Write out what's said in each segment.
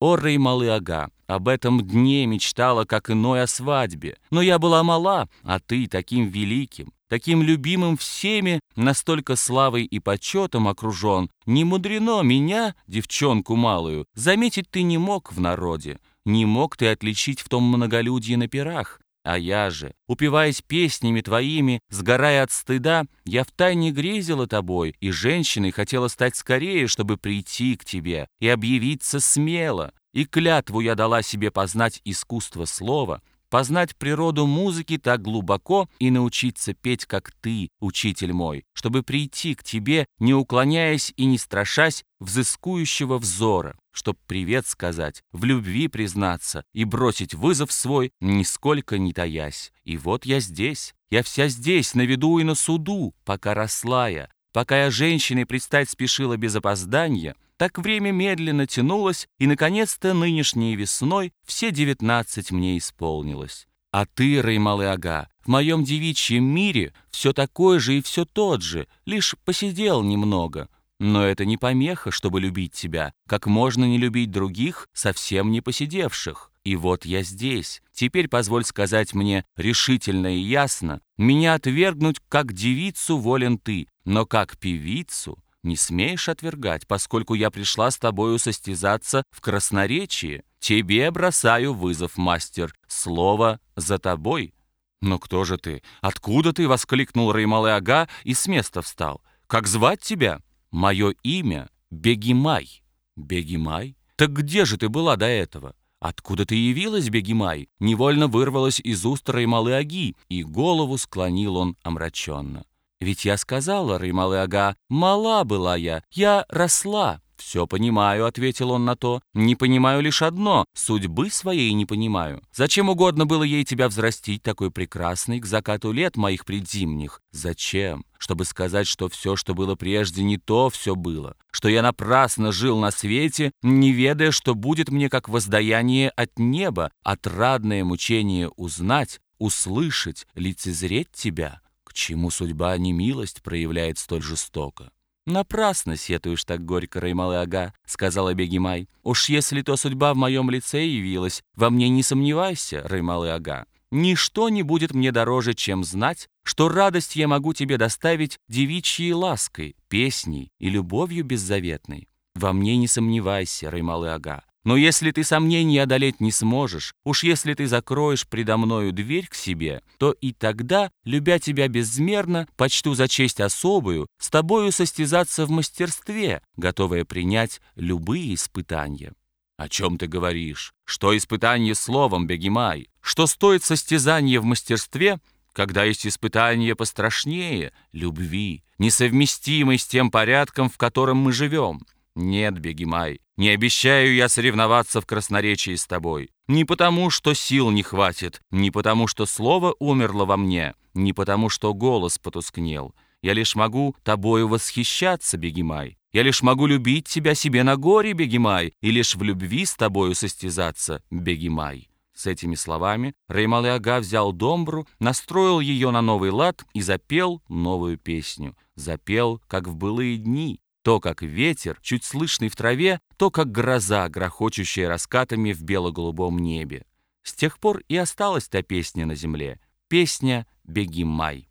О, Реймалы Ага, об этом дне мечтала, как иной о свадьбе. Но я была мала, а ты таким великим, таким любимым всеми, настолько славой и почетом окружен. Не мудрено меня, девчонку малую, заметить ты не мог в народе. Не мог ты отличить в том многолюдье на пирах. А я же, упиваясь песнями твоими, сгорая от стыда, я втайне грезила тобой, и женщиной хотела стать скорее, чтобы прийти к тебе и объявиться смело. И клятву я дала себе познать искусство слова, познать природу музыки так глубоко и научиться петь, как ты, учитель мой, чтобы прийти к тебе, не уклоняясь и не страшась взыскующего взора, чтоб привет сказать, в любви признаться и бросить вызов свой, нисколько не таясь. И вот я здесь, я вся здесь, на виду и на суду, пока росла я, пока я женщиной предстать спешила без опоздания, так время медленно тянулось, и, наконец-то, нынешней весной все девятнадцать мне исполнилось. А ты, Реймалы Ага, в моем девичьем мире все такое же и все тот же, лишь посидел немного. Но это не помеха, чтобы любить тебя, как можно не любить других, совсем не посидевших. И вот я здесь. Теперь позволь сказать мне решительно и ясно, меня отвергнуть как девицу волен ты, но как певицу — не смеешь отвергать, поскольку я пришла с тобою состязаться в красноречии. Тебе бросаю вызов, мастер. Слово за тобой». «Но кто же ты? Откуда ты?» — воскликнул Реймалы Ага и с места встал. «Как звать тебя?» «Мое имя Бегимай». «Бегимай? Так где же ты была до этого?» «Откуда ты явилась, Бегимай?» Невольно вырвалась из уст Реймалы Аги, и голову склонил он омраченно. Ведь я сказала, Рымалы Ага, мала была я, я росла. «Все понимаю», — ответил он на то. «Не понимаю лишь одно — судьбы своей не понимаю. Зачем угодно было ей тебя взрастить, такой прекрасный, к закату лет моих предзимних? Зачем? Чтобы сказать, что все, что было прежде, не то все было. Что я напрасно жил на свете, не ведая, что будет мне как воздаяние от неба, отрадное мучение узнать, услышать, лицезреть тебя». К чему судьба не милость проявляет столь жестоко? «Напрасно сетуешь так горько, Раймалы Ага», — сказала Бегимай. «Уж если то судьба в моем лице явилась, во мне не сомневайся, Раймалы Ага. Ничто не будет мне дороже, чем знать, что радость я могу тебе доставить девичьей лаской, песней и любовью беззаветной. Во мне не сомневайся, Раймалы Ага. Но если ты сомнений одолеть не сможешь, уж если ты закроешь предо мною дверь к себе, то и тогда, любя тебя безмерно, почту за честь особую, с тобою состязаться в мастерстве, готовая принять любые испытания. О чем ты говоришь? Что испытание словом, Бегемай? Что стоит состязание в мастерстве, когда есть испытание пострашнее — любви, несовместимой с тем порядком, в котором мы живем? Нет, Бегемай, не обещаю я соревноваться в красноречии с тобой. Не потому, что сил не хватит, не потому, что слово умерло во мне, не потому, что голос потускнел. Я лишь могу тобою восхищаться, Бегемай. Я лишь могу любить тебя себе на горе, Бегемай, и лишь в любви с тобою состязаться, Бегемай. С этими словами Реймал Ага взял домбру, настроил ее на новый лад и запел новую песню. Запел, как в былые дни, то, как ветер, чуть слышный в траве, то, как гроза, грохочущая раскатами в бело-голубом небе. С тех пор и осталась та песня на земле. Песня «Беги, май».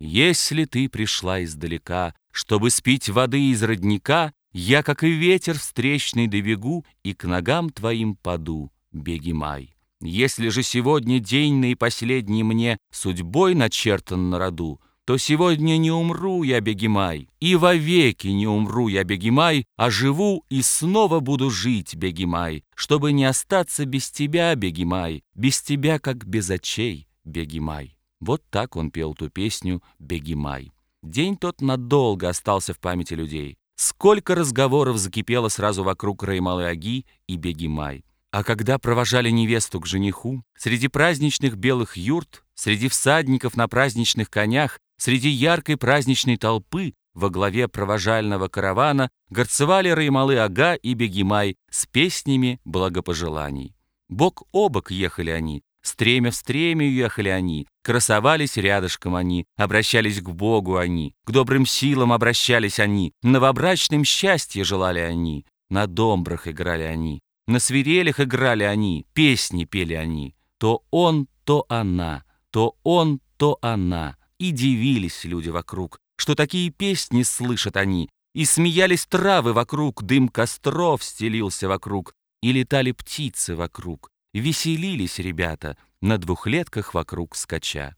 Если ты пришла издалека, чтобы спить воды из родника, я, как и ветер встречный, добегу и к ногам твоим паду, беги, май. Если же сегодня день наипоследний мне судьбой начертан на роду, то сегодня не умру я, Бегемай, и вовеки не умру я, Бегемай, а живу и снова буду жить, Бегемай, чтобы не остаться без тебя, Бегемай, без тебя, как без очей, Бегемай. Вот так он пел ту песню «Бегемай». День тот надолго остался в памяти людей. Сколько разговоров закипело сразу вокруг Раймалы Аги и Бегемай. А когда провожали невесту к жениху, среди праздничных белых юрт, среди всадников на праздничных конях, Среди яркой праздничной толпы во главе провожального каравана горцевали Раймалы Ага и Бегимай с песнями благопожеланий. Бок о бок ехали они, стремя в стремя ехали они, красовались рядышком они, обращались к Богу они, к добрым силам обращались они, новобрачным счастье желали они, на домбрах играли они, На свирелях играли они, песни пели они. То он, то она, то он, то она. И дивились люди вокруг, что такие песни слышат они. И смеялись травы вокруг, дым костров стелился вокруг. И летали птицы вокруг. Веселились ребята на двухлетках вокруг скача.